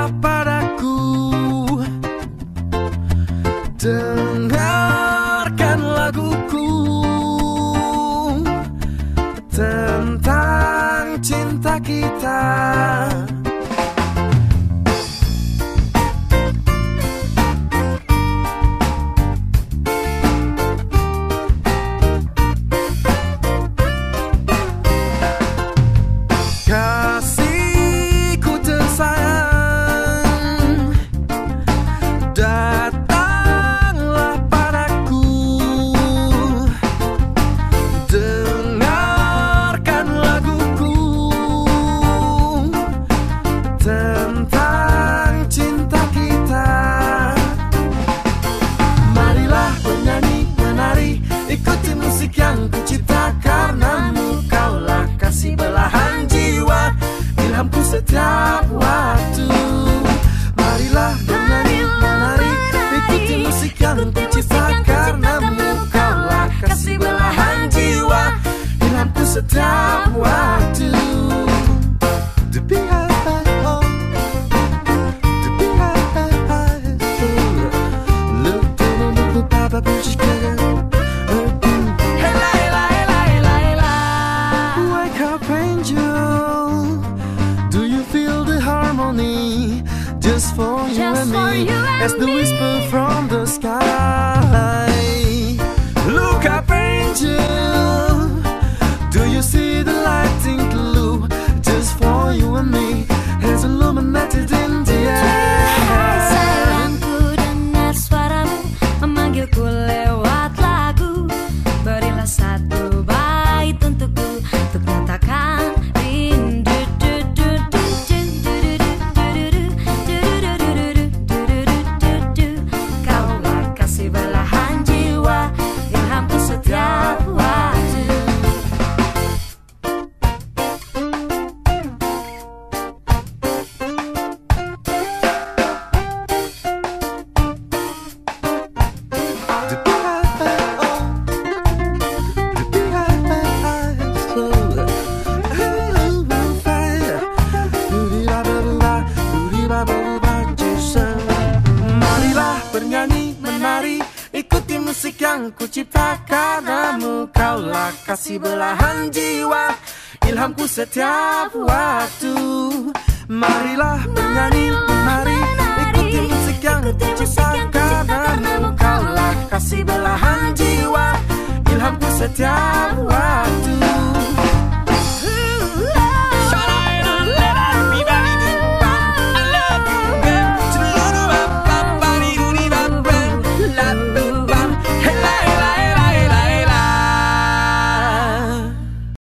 papá. setiap waktu. Marilah menari, menari Ikuti musik yang kucipta karenamu Kaulah kasih belahan jiwa. Denganku setiap waktu. for you just and me. You and That's me. the whisper from the sky. bernyanyi, menari. Ikuti musik yang kucipta karenamu Kaulah kasih belahan jiwa. Ilhamku setiap waktu. Marilah bernyanyi, menari. Ikuti musik yang kucipta karenamu Kaulah kasih belahan jiwa. Ilhamku setiap waktu